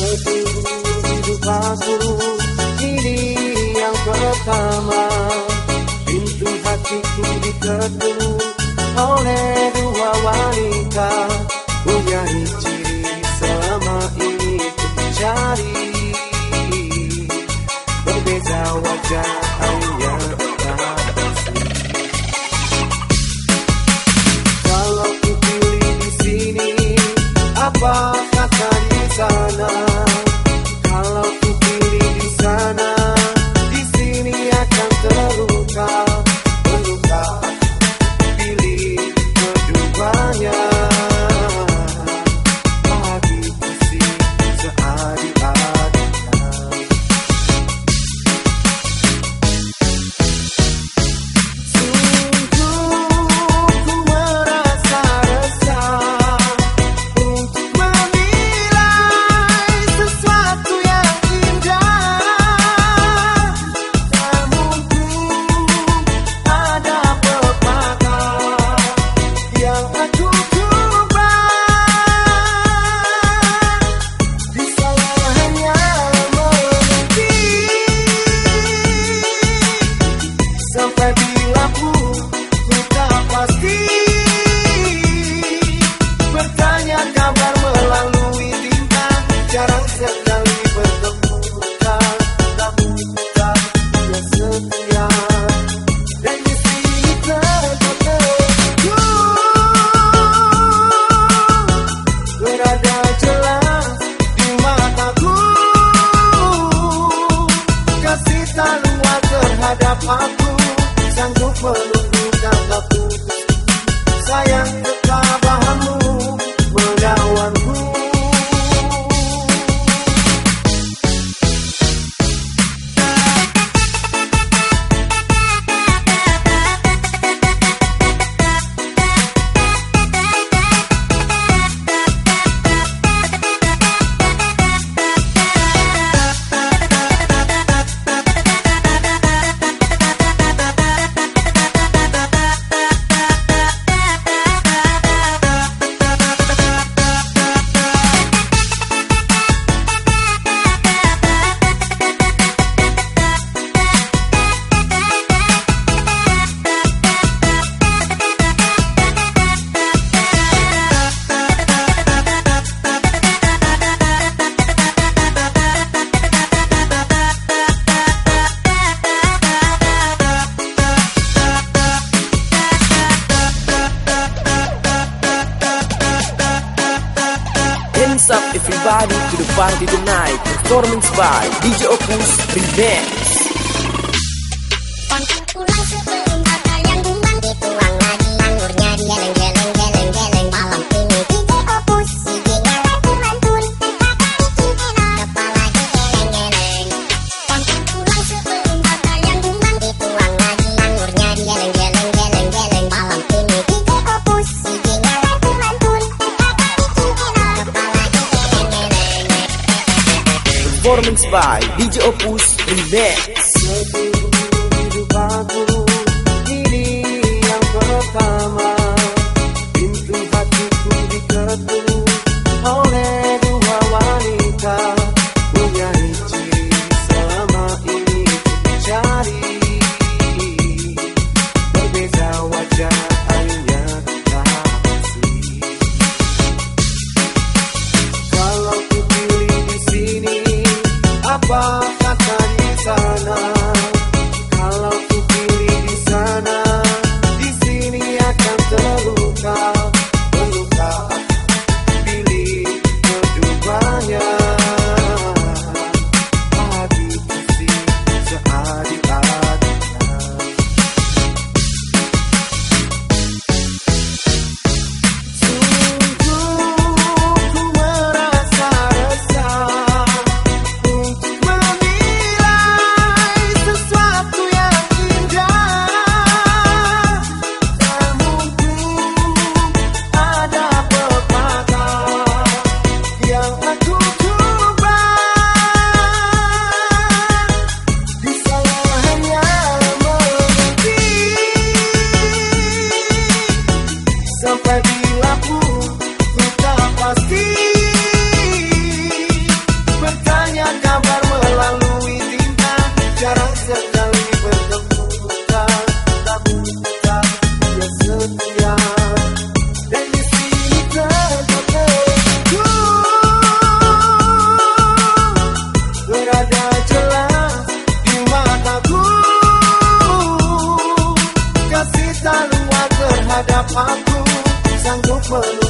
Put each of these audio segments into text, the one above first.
Setimbul hidup palsu Ini yang pertama. Pintu hatiku diketuk oleh The night, performance by DJ Opus Revenge. by DJ Opus Remix. Hidupku, mano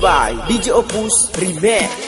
by DJ Opus Remix.